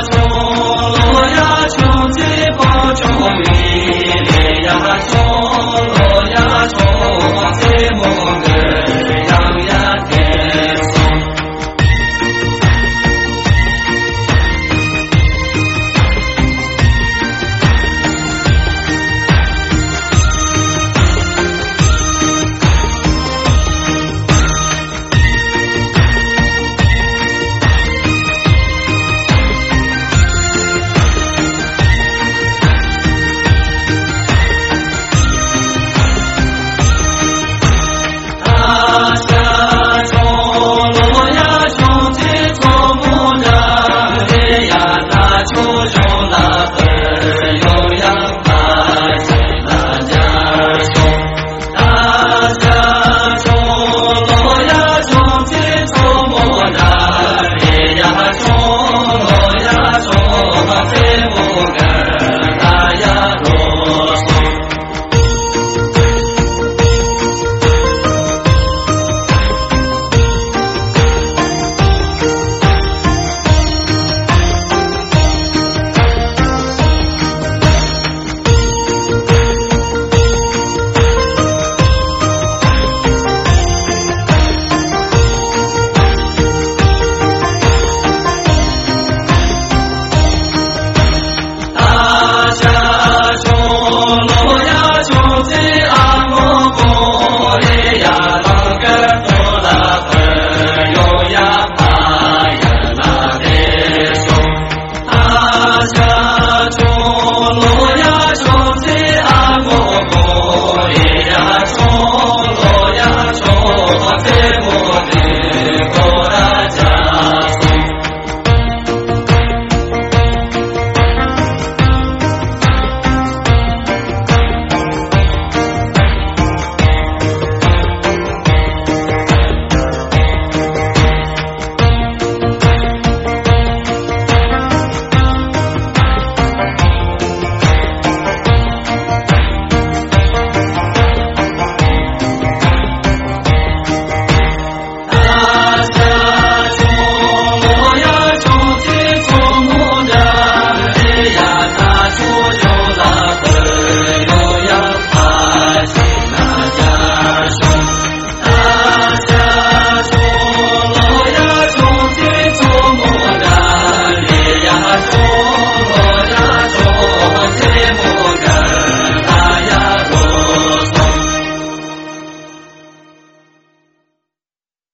我呀，穷，我呀穷，最不。